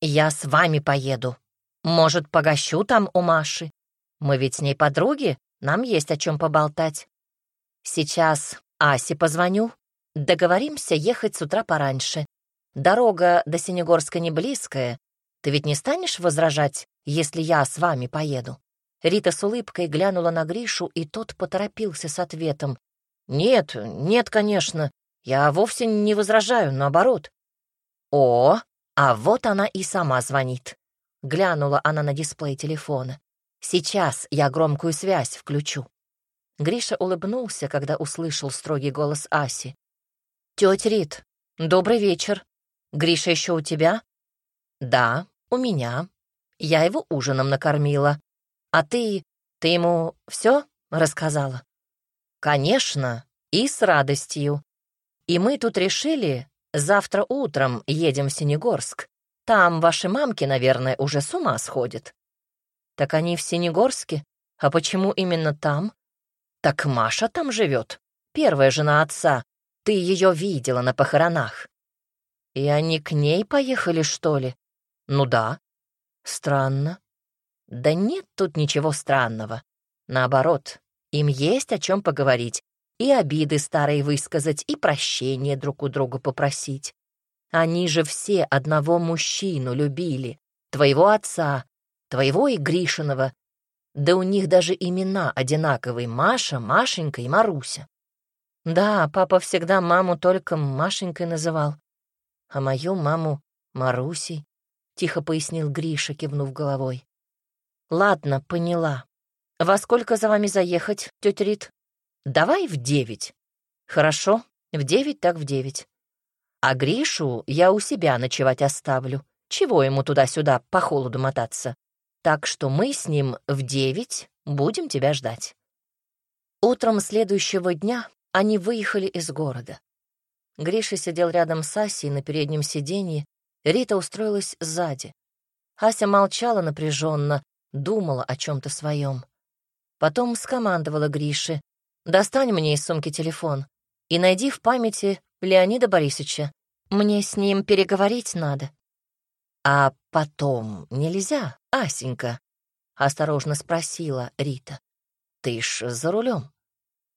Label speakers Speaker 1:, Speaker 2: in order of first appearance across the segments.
Speaker 1: я с вами поеду. Может, погощу там у Маши? Мы ведь с ней подруги, нам есть о чем поболтать. Сейчас Асе позвоню. Договоримся ехать с утра пораньше. Дорога до Синегорска не близкая. Ты ведь не станешь возражать, если я с вами поеду?» Рита с улыбкой глянула на Гришу, и тот поторопился с ответом. «Нет, нет, конечно. Я вовсе не возражаю, наоборот». «О, а вот она и сама звонит». Глянула она на дисплей телефона. «Сейчас я громкую связь включу». Гриша улыбнулся, когда услышал строгий голос Аси. «Тетя Рит, добрый вечер. Гриша еще у тебя?» «Да, у меня. Я его ужином накормила. А ты, ты ему все рассказала?» «Конечно, и с радостью. И мы тут решили, завтра утром едем в Синегорск. Там ваши мамки, наверное, уже с ума сходят». «Так они в Синегорске? А почему именно там?» «Так Маша там живет, первая жена отца. Ты ее видела на похоронах». «И они к ней поехали, что ли?» «Ну да». «Странно». «Да нет тут ничего странного. Наоборот, им есть о чем поговорить, и обиды старые высказать, и прощения друг у друга попросить. Они же все одного мужчину любили, твоего отца, твоего и Гришиного, да у них даже имена одинаковые — Маша, Машенька и Маруся. Да, папа всегда маму только Машенькой называл, а мою маму — Марусей, — тихо пояснил Гриша, кивнув головой. Ладно, поняла. Во сколько за вами заехать, тетя Рит? Давай в девять. Хорошо, в девять так в девять. А Гришу я у себя ночевать оставлю. Чего ему туда-сюда по холоду мотаться? Так что мы с ним в девять будем тебя ждать. Утром следующего дня они выехали из города. Гриша сидел рядом с Асей на переднем сиденье, Рита устроилась сзади. Ася молчала напряженно, думала о чем-то своем. Потом скомандовала Грише. «Достань мне из сумки телефон и найди в памяти Леонида Борисовича. Мне с ним переговорить надо». «А потом нельзя, Асенька?» — осторожно спросила Рита. «Ты ж за рулем».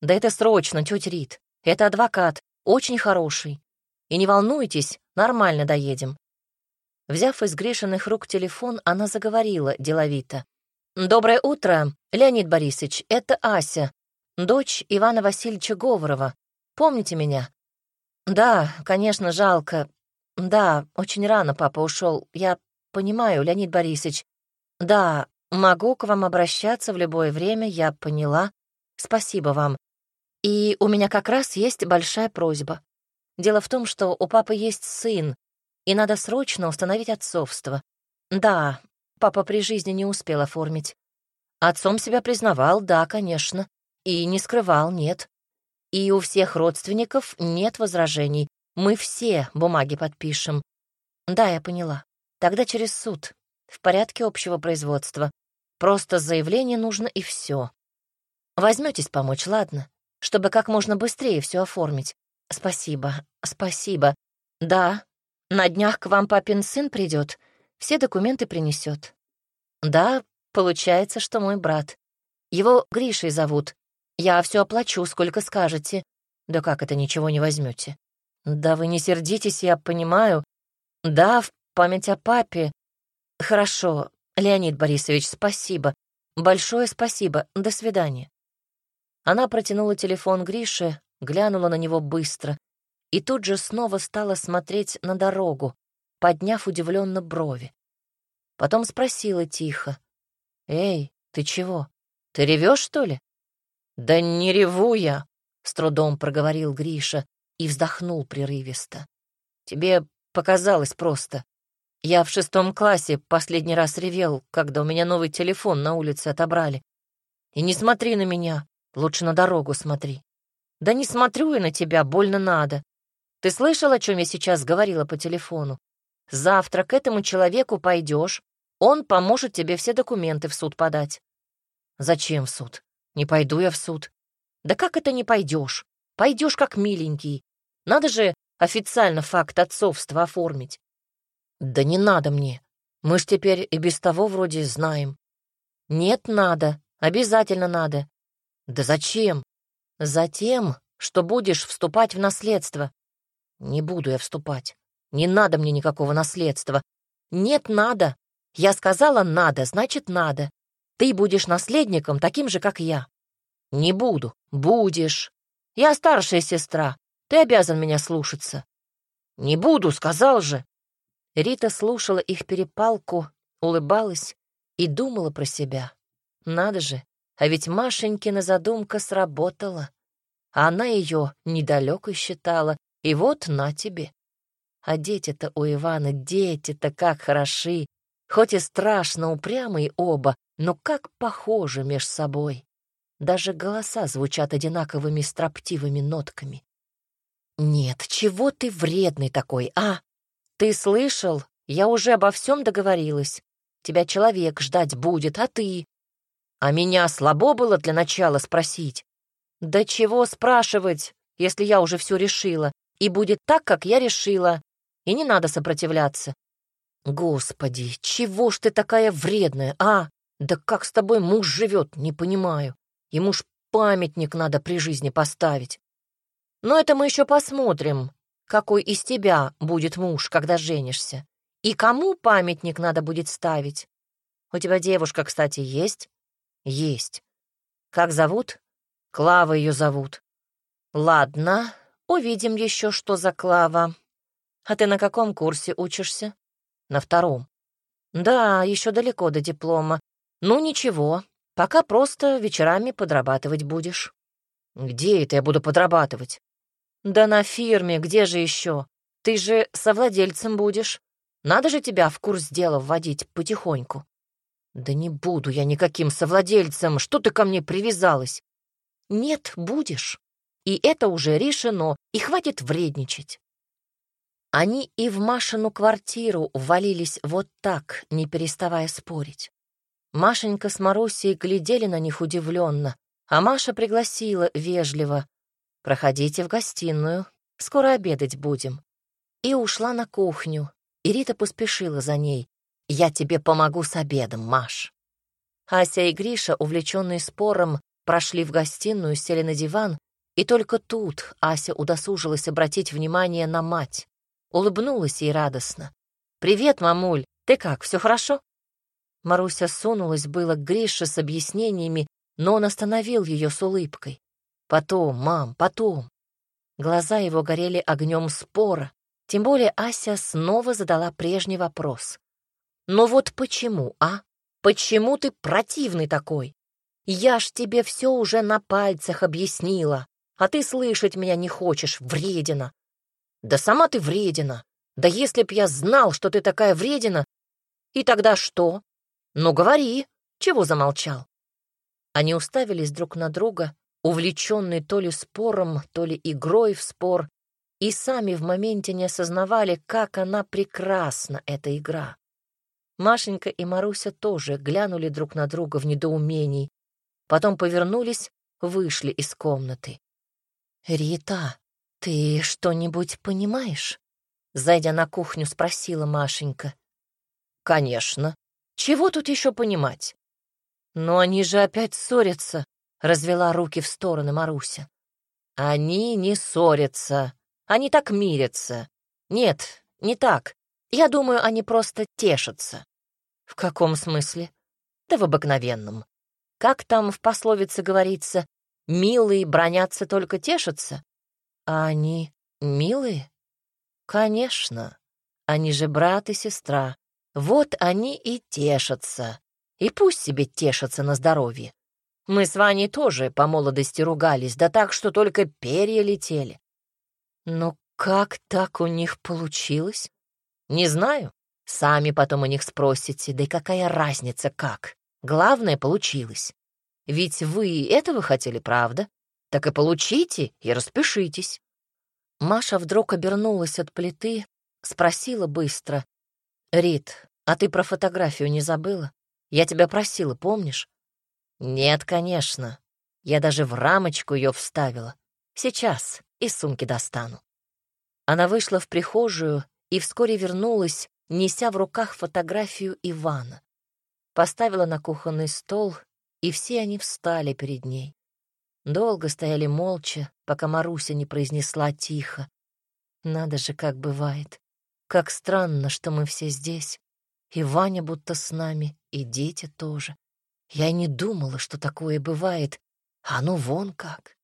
Speaker 1: «Да это срочно, тетя Рит. Это адвокат, очень хороший. И не волнуйтесь, нормально доедем». Взяв из Гришиных рук телефон, она заговорила деловито. «Доброе утро, Леонид Борисович, это Ася, дочь Ивана Васильевича Говорова. Помните меня?» «Да, конечно, жалко. Да, очень рано папа ушел. Я понимаю, Леонид Борисович. Да, могу к вам обращаться в любое время, я поняла. Спасибо вам. И у меня как раз есть большая просьба. Дело в том, что у папы есть сын, и надо срочно установить отцовство. Да, папа при жизни не успел оформить. Отцом себя признавал, да, конечно, и не скрывал, нет. И у всех родственников нет возражений. Мы все бумаги подпишем. Да, я поняла. Тогда через суд. В порядке общего производства. Просто заявление нужно и все. Возьметесь помочь, ладно? Чтобы как можно быстрее все оформить. Спасибо, спасибо. Да, на днях к вам папин сын придет, все документы принесет. Да, получается, что мой брат. Его Гришей зовут. Я все оплачу, сколько скажете. Да как это ничего не возьмете? Да вы не сердитесь, я понимаю. Да, в память о папе. Хорошо, Леонид Борисович, спасибо. Большое спасибо. До свидания. Она протянула телефон Грише, глянула на него быстро и тут же снова стала смотреть на дорогу, подняв удивленно брови. Потом спросила тихо. «Эй, ты чего? Ты ревешь, что ли?» «Да не реву я», — с трудом проговорил Гриша и вздохнул прерывисто. «Тебе показалось просто. Я в шестом классе последний раз ревел, когда у меня новый телефон на улице отобрали. И не смотри на меня, лучше на дорогу смотри. Да не смотрю я на тебя, больно надо. Ты слышал, о чем я сейчас говорила по телефону? Завтра к этому человеку пойдешь, он поможет тебе все документы в суд подать. Зачем в суд? Не пойду я в суд. Да как это не пойдешь? Пойдешь как миленький. Надо же официально факт отцовства оформить. Да не надо мне. Мы ж теперь и без того вроде знаем. Нет, надо, обязательно надо. Да зачем? Затем, что будешь вступать в наследство. Не буду я вступать. Не надо мне никакого наследства. Нет, надо. Я сказала «надо», значит «надо». Ты будешь наследником таким же, как я. Не буду. Будешь. Я старшая сестра. Ты обязан меня слушаться. Не буду, сказал же. Рита слушала их перепалку, улыбалась и думала про себя. Надо же, а ведь Машенькина задумка сработала. Она ее недалекой считала, и вот на тебе. А дети-то у Ивана, дети-то как хороши, хоть и страшно упрямые оба, но как похожи меж собой. Даже голоса звучат одинаковыми строптивыми нотками. «Нет, чего ты вредный такой, а? Ты слышал? Я уже обо всем договорилась. Тебя человек ждать будет, а ты? А меня слабо было для начала спросить? Да чего спрашивать, если я уже все решила, и будет так, как я решила, и не надо сопротивляться. Господи, чего ж ты такая вредная, а? Да как с тобой муж живет, не понимаю. Ему ж памятник надо при жизни поставить. Но это мы еще посмотрим, какой из тебя будет муж, когда женишься. И кому памятник надо будет ставить. У тебя девушка, кстати, есть? Есть. Как зовут? Клава ее зовут. Ладно, увидим еще, что за Клава. А ты на каком курсе учишься? На втором. Да, еще далеко до диплома. Ну ничего, Пока просто вечерами подрабатывать будешь. Где это я буду подрабатывать? Да на фирме, где же еще? Ты же совладельцем будешь. Надо же тебя в курс дела вводить потихоньку. Да не буду я никаким совладельцем. Что ты ко мне привязалась? Нет, будешь. И это уже решено, и хватит вредничать. Они и в Машину квартиру ввалились вот так, не переставая спорить. Машенька с Марусей глядели на них удивленно, а Маша пригласила вежливо. «Проходите в гостиную, скоро обедать будем». И ушла на кухню, и Рита поспешила за ней. «Я тебе помогу с обедом, Маш». Ася и Гриша, увлеченные спором, прошли в гостиную, сели на диван, и только тут Ася удосужилась обратить внимание на мать. Улыбнулась ей радостно. «Привет, мамуль, ты как, все хорошо?» Маруся сунулась было к Грише с объяснениями, но он остановил ее с улыбкой. «Потом, мам, потом». Глаза его горели огнем спора, тем более Ася снова задала прежний вопрос. «Ну вот почему, а? Почему ты противный такой? Я ж тебе все уже на пальцах объяснила, а ты слышать меня не хочешь, вредина. Да сама ты вредина. Да если б я знал, что ты такая вредина, и тогда что? «Ну, говори, чего замолчал?» Они уставились друг на друга, увлеченные то ли спором, то ли игрой в спор, и сами в моменте не осознавали, как она прекрасна, эта игра. Машенька и Маруся тоже глянули друг на друга в недоумении, потом повернулись, вышли из комнаты. «Рита, ты что-нибудь понимаешь?» Зайдя на кухню, спросила Машенька. «Конечно», чего тут еще понимать? Но они же опять ссорятся, развела руки в стороны Маруся. Они не ссорятся, они так мирятся. Нет, не так. Я думаю, они просто тешатся. В каком смысле? Да в обыкновенном. Как там в пословице говорится, милые бронятся только тешатся? А они милые? Конечно. Они же брат и сестра. Вот они и тешатся. И пусть себе тешатся на здоровье. Мы с Ваней тоже по молодости ругались, да так, что только перья летели. Но как так у них получилось? Не знаю. Сами потом у них спросите, да и какая разница как. Главное, получилось. Ведь вы этого хотели, правда? Так и получите и распишитесь. Маша вдруг обернулась от плиты, спросила быстро, «Рит, а ты про фотографию не забыла? Я тебя просила, помнишь?» «Нет, конечно. Я даже в рамочку ее вставила. Сейчас из сумки достану». Она вышла в прихожую и вскоре вернулась, неся в руках фотографию Ивана. Поставила на кухонный стол, и все они встали перед ней. Долго стояли молча, пока Маруся не произнесла тихо. Надо же, как бывает. Как странно, что мы все здесь. И Ваня будто с нами, и дети тоже. Я не думала, что такое бывает. А ну вон как.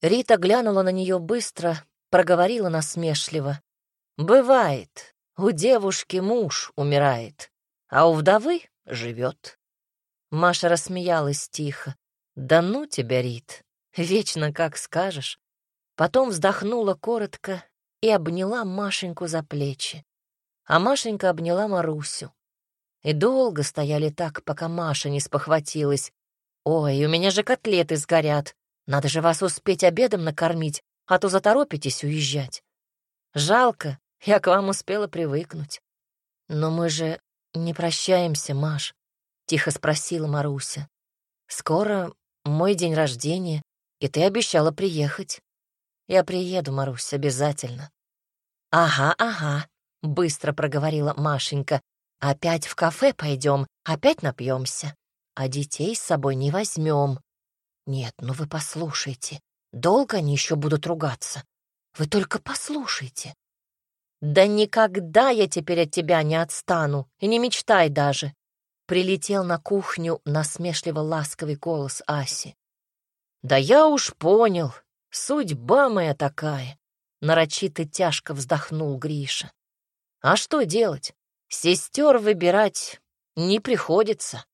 Speaker 1: Рита глянула на нее быстро, проговорила насмешливо. «Бывает. У девушки муж умирает, а у вдовы живет». Маша рассмеялась тихо. «Да ну тебя, Рит, вечно как скажешь». Потом вздохнула коротко и обняла Машеньку за плечи. А Машенька обняла Марусю. И долго стояли так, пока Маша не спохватилась. «Ой, у меня же котлеты сгорят. Надо же вас успеть обедом накормить, а то заторопитесь уезжать. Жалко, я к вам успела привыкнуть. Но мы же не прощаемся, Маш. — тихо спросила Маруся. «Скоро мой день рождения, и ты обещала приехать. Я приеду, Марусь, обязательно». «Ага, ага», — быстро проговорила Машенька. «Опять в кафе пойдем, опять напьемся, а детей с собой не возьмем. Нет, ну вы послушайте, долго они еще будут ругаться? Вы только послушайте». «Да никогда я теперь от тебя не отстану, и не мечтай даже», прилетел на кухню насмешливо ласковый голос Аси. «Да я уж понял, судьба моя такая», — нарочито тяжко вздохнул Гриша. «А что делать? Сестер выбирать не приходится».